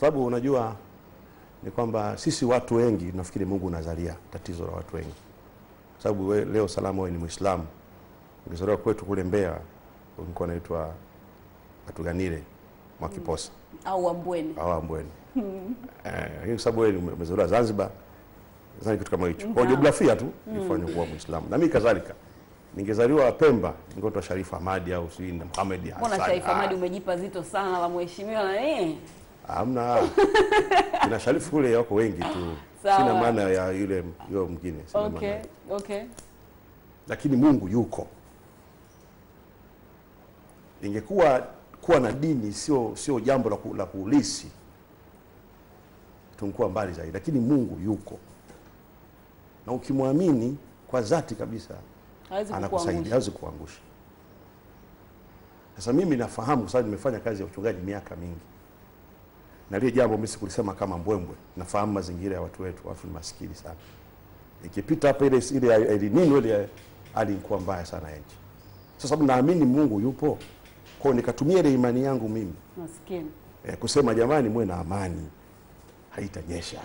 sababu unajua ni kwamba sisi watu wengi nafikiri Mungu unazalia tatizo la watu wengi, kwa sababu leo salama wewe ni Muislamu, ungezaliwa kwetu kule Mbeya ulikuwa unaitwa Atuganile Mwakiposa. Au Ambweni au Ambweni eh, lakini kwa sababu wewe ume- umezaliwa Zanzibar, zani kitu kama hicho. Kwa jiografia tu nifanye kuwa Muislamu, na mimi kadhalika. Ningezaliwa Pemba ningeitwa Sharifu Hamadi au sijui na Muhammad Mbona Hassan. Sharifu Ah, Hamadi umejipa zito sana la mheshimiwa na nini? Hamna. Kuna Sharifu kule wako wengi tu. Sawa. Sina maana ya yule yule mwingine. Okay, Mana. okay. Lakini Mungu yuko. Ingekuwa kuwa na dini sio sio jambo la, la kuulisi tungekuwa mbali zaidi, lakini Mungu yuko, na ukimwamini kwa dhati kabisa Hawezi anakusaidia, hawezi kuangusha. Sasa mimi nafahamu kwa sababu nimefanya kazi ya uchungaji miaka mingi, na lile jambo mimi sikulisema kama mbwembwe. Nafahamu mazingira ya watu wetu, watu ni maskini sana. Ikipita hapa ile ile El Nino ile hali ilikuwa mbaya sana ya nchi. Sasa sababu naamini Mungu yupo, kwa hiyo nikatumia ile imani yangu mimi Maskini. eh, kusema jamani, mwe na amani, haitanyesha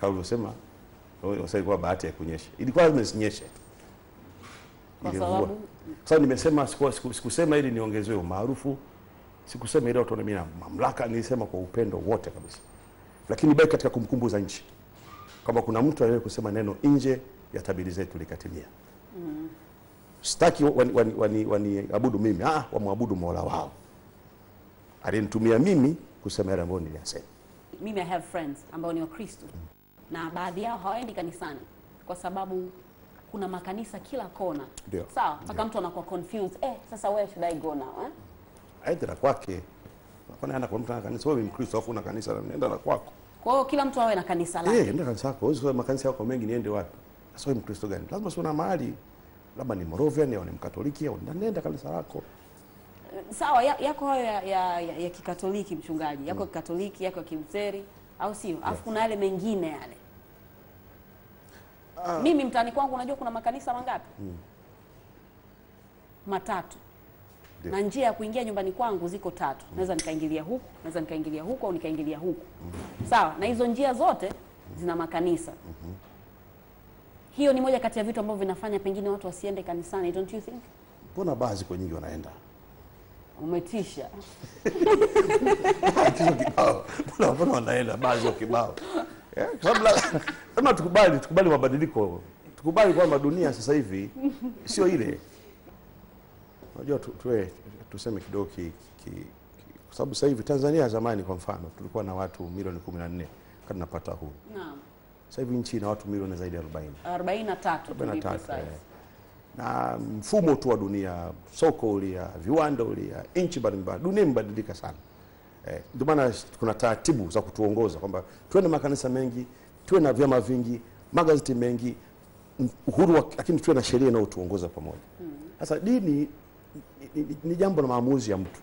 kama ulivyosema. Sasa ilikuwa bahati ya kunyesha, ilikuwa lazima isinyeshe Kwa sababu. Sasa nimesema siku- siku- sikusema ili niongezewe umaarufu, sikusema ile watu na mamlaka, nilisema kwa upendo wote kabisa, lakini baki katika kumbukumbu za nchi kwamba kuna mtu aliye kusema neno nje ya tabiri zetu likatimia. Mm. Sitaki waniabudu wani, wani, wani mimi, ah, wamwabudu Mola wao alinitumia mimi kusema yale ambayo niliyasema. mimi I have friends ambao ni Wakristo na baadhi yao hawaendi kanisani kwa sababu kuna makanisa kila kona. Ndio. Sawa, mpaka mtu anakuwa confused. Eh, sasa where should I go now? Eh? Aidha la kwake, kwani ana kwa mtu ana kanisa, wewe Mkristo afu una kanisa, na nenda la kwako. Kwa hiyo kila mtu awe na kanisa lake. Eh, nenda kanisa lako. Wewe sio makanisa yako mengi niende wapi? Sasa wewe Mkristo gani? Lazima sio na mahali. Labda ni Moravian au ni Mkatoliki au nenda kanisa lako. Sawa, ya- yako hayo ya, ya, ya, ya Kikatoliki mchungaji, yako Kikatoliki, yako Kimtheri au sio? Alafu kuna yale mengine yale. Ah. Mimi mtaani kwangu unajua kuna makanisa mangapi? Matatu. Na njia ya kuingia nyumbani kwangu ziko tatu. Naweza nikaingilia huku, naweza nikaingilia huku au nikaingilia huku. Sawa, na hizo njia zote zina makanisa. Hiyo ni moja kati ya vitu ambavyo vinafanya pengine watu wasiende kanisani, don't you think? Mbona baa ziko nyingi wanaenda? Umetisha. Hizo kibao. Mbona mbona wanaenda baa ziko kibao? Eh, kabla kama tukubali, tukubali mabadiliko. Tukubali kwamba dunia sasa hivi sio ile. Unajua tu, tuwe tuseme kidogo ki, ki, ki, kwa sababu sasa hivi Tanzania ya zamani kwa mfano tulikuwa na watu milioni 14 kati tunapata huru. Naam. Sasa hivi nchi ina watu milioni zaidi ya 40. 43 to be 43, eh. na mfumo tu wa dunia, soko ulia, viwanda ulia, nchi mbalimbali, dunia imebadilika sana. Eh, ndio maana kuna taratibu za kutuongoza kwamba tuwe na makanisa mengi, tuwe na vyama vingi, magazeti mengi, uhuru wa, lakini tuwe na sheria inayotuongoza pamoja. Sasa dini ni, ni, ni jambo la maamuzi ya mtu.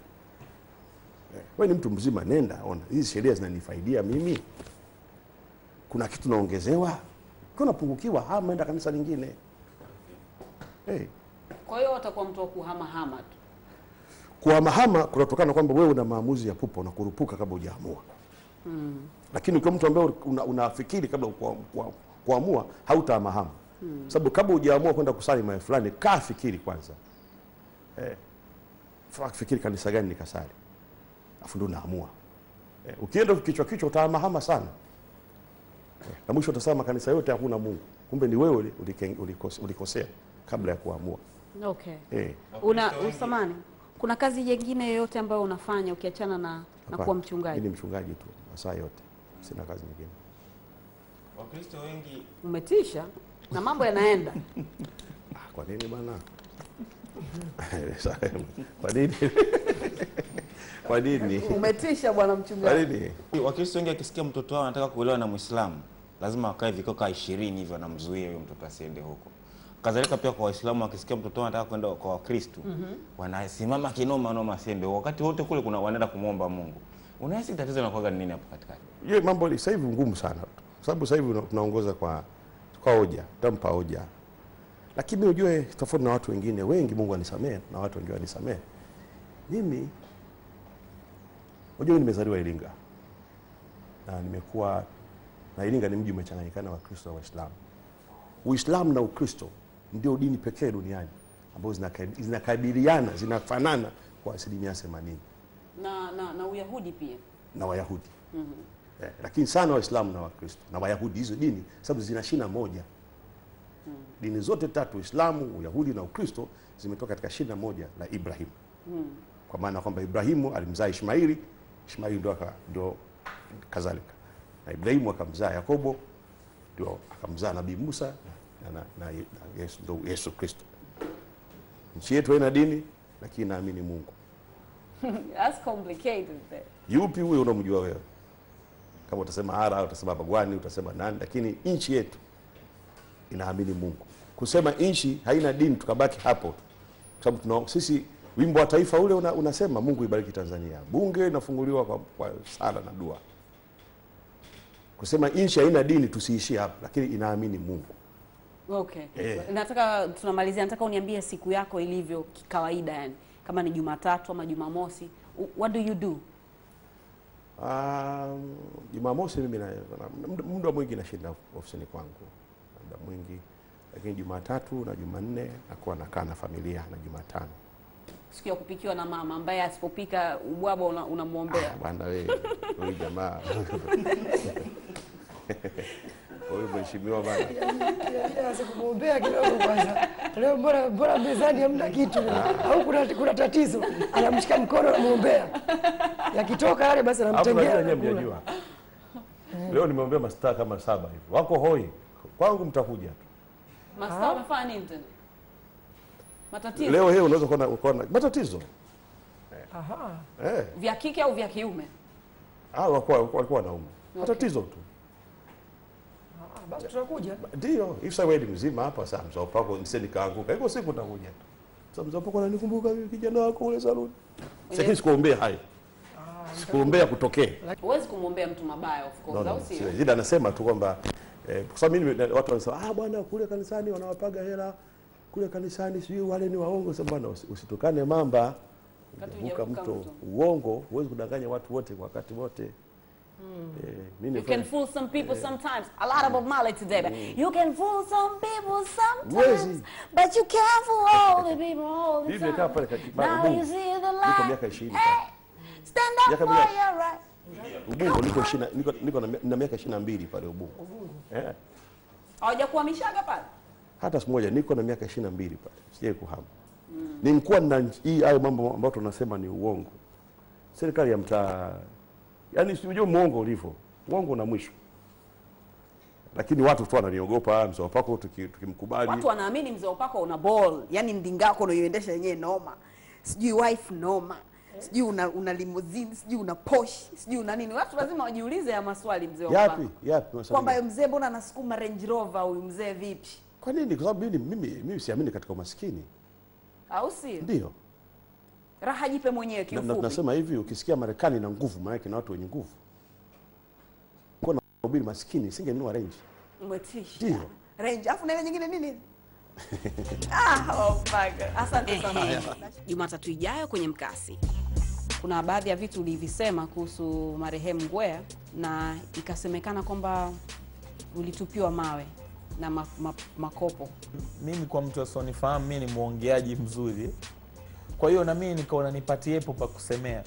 Wewe ni mtu mzima, nenda ona. Hizi sheria zinanifaidia mimi, kuna kitu naongezewa, ukiwa unapungukiwa, hama enda kanisa lingine. Hey, Kwa hiyo utakuwa mtu wa kuhamahama tu. kuhamahama kunatokana na kwamba wewe una maamuzi ya pupa, unakurupuka kabla hujaamua. Lakini ukiwa mtu ambaye unafikiri una, kabla kua- kua- kuamua, hautahamahama sababu kabla hujaamua kwenda kusali mahali fulani, kaa fikiri kwanza, eh, fikiri kanisa gani nikasali, afu ndo naamua Eh, ukienda kichwa kichwa utahamahama sana eh, na mwisho utasema makanisa yote hakuna Mungu, kumbe ni wewe uli- ulikosea kabla ya kuamua Okay. eh. Una usamani. Kuna kazi nyingine yoyote ambayo unafanya ukiachana na, na kuwa Mimi mchungaji? ni mchungaji tu masaa yote, sina kazi nyingine. Wakristo wengi Umetisha na mambo yanaenda. Ah, Kwa nini bwana? Kwa nini? Kwa nini? Umetisha bwana Kwa nini? Wakristo wengi akisikia mtoto wao anataka kuolewa na Muislamu lazima wakae vikoka kaa ishirini hivyo anamzuia huyo mtoto asiende huko. Kadhalika pia kwa Waislamu wakisikia mtoto wao anataka kwenda kwa Wakristo wanasimama kinoma noma asiende huko. Wakati wote kule kuna wanaenda kumwomba Mungu. Unahisi tatizo linakuwa ni nini hapo katikati? Hiyo mambo sasa hivi ngumu sana, kwa sababu sasa hivi tunaongoza kwa kwa hoja, tampa hoja, lakini ujue tofauti na watu wengine wengi, Mungu anisamehe na watu wengine wanisamehe. Mimi Unajua, nimezaliwa Iringa na nimekuwa na Iringa ni mji umechanganyikana wa Kristo na Waislamu. Uislamu na Ukristo ndio dini pekee duniani ambazo zinakabiliana zinafanana kwa asilimia themanini na, na, na Uyahudi pia na Wayahudi mm -hmm. eh, lakini sana Waislamu na Wakristo na Wayahudi, hizo dini sababu zina shina moja. Dini zote tatu, Uislamu, Uyahudi na Ukristo, zimetoka katika shina moja la Ibrahim, kwa maana kwamba Ibrahimu alimzaa Ishmaili, Ishmaili ndio ndio kadhalika, na Ibrahimu akamzaa Yakobo, ndio akamzaa Nabii Musa na, na, na, na Yesu, ndo Yesu Kristo. Nchi yetu haina dini, lakini naamini Mungu. That's complicated there. Yupi huyo unamjua wewe? Kama utasema Ara, utasema Bagwani, utasema nani, lakini nchi yetu inaamini Mungu. Kusema nchi haina dini tukabaki hapo tu, kwa sababu tuna sisi, wimbo wa taifa ule una, unasema Mungu ibariki Tanzania, bunge inafunguliwa kwa, kwa sala na dua. Kusema nchi haina dini tusiishie hapo, lakini inaamini Mungu. Okay. Eh. Nataka tunamalizia, nataka uniambie siku yako ilivyo kikawaida, yani kama ni Jumatatu ama Jumamosi, what do you do? Um, Jumamosi mimi na, muda mwingi nashinda ofisini kwangu, muda mwingi, lakini Jumatatu na Jumanne nakuwa nakaa na familia na Jumatano. Siku ya kupikiwa na mama ambaye asipopika ubwabwa una- unamwombea. Ah, bwana wewe huyu jamaa. Huyu mheshimiwa bana. Sikumwombea kidogo kwanza. Leo mbona mbona mezani hamna kitu? Au kuna, kuna tatizo? Anamshika mkono anamwombea, yakitoka yale basi anamtengea. mjajua. Leo nimeombea mastaa kama saba hivi. Wako hoi kwangu mtakuja tu. Mastaa unafanya nini tena? Matatizo. Leo hii unaweza kuona kuona matatizo. Aha. eh. Vya kike au vya kiume? ah walikuwa walikuwa wanaume. Matatizo tu. Ah, Basi tutakuja. ndio. Hivi sasa wewe mzima hapa sasa mzao pako niseni kaanguka Iko siku utakuja tu sasa mzao wako ananikumbuka mimi kijana wako ule saluni? Lakini sikuombea hayo. Sikuombea kutokee. Huwezi kumwombea mtu mabaya of course, no, no, au sio? Zida anasema tu kwamba eh, kwa sababu mimi watu wanasema ah, bwana kule kanisani wanawapaga hela kule kanisani, sijui wale ni waongo. Sasa bwana, usitukane mamba, vuka mto. mto. Uongo huwezi kudanganya watu wote kwa wakati wote. Eh, mimi You can fool some people sometimes. A lot of Mali today. But you can fool some people sometimes, Huwezi. but you can't fool all the people all the time. Now you see the light. miaka 20 Hey, stand up for your right. Ubungo niko shina, niko, niko na, na miaka 22 pale Ubungo. Eh, Hawajakuhamishaga pale? hata siku moja niko na miaka 22 pale. Sijai kuhama. Nilikuwa na hii hayo mambo ambayo tunasema ni uongo. Serikali ya mtaa yaani sijui muongo ulivyo. Uongo na mwisho. Lakini watu tu wananiogopa mzee wapako tuki- tukimkubali. Watu wanaamini mzee wapako una ball, yani ndingako unayoendesha yenyewe noma, sijui wife noma, sijui una, una limousine, sijui una Porsche, sijui una nini. Watu lazima wajiulize ya maswali mzee yapi? Yapi? maswali kwamba mzee mbona anasukuma Range Rover huyu mzee vipi, Kwa nini? Kwa sababu mimi mimi mimi siamini katika umaskini. au si Ndio. Raha jipe mwenyewe kiufupi. na- tunasema hivi ukisikia Marekani na nguvu maana yake na watu wenye nguvu. Kwa na maskini singenunua range. Umetisha. Ndio. Range. Afu na ile nyingine nini? ah, oh my God. Asante sana. Jumatatu ijayo kwenye mkasi. Kuna baadhi ya vitu ulivisema kuhusu marehemu Ngwea na ikasemekana kwamba ulitupiwa mawe na ma, ma, makopo. mimi kwa mtu asionifahamu mi ni mwongeaji mzuri kwa hiyo na mimi nikaona nipatiepo pa kusemea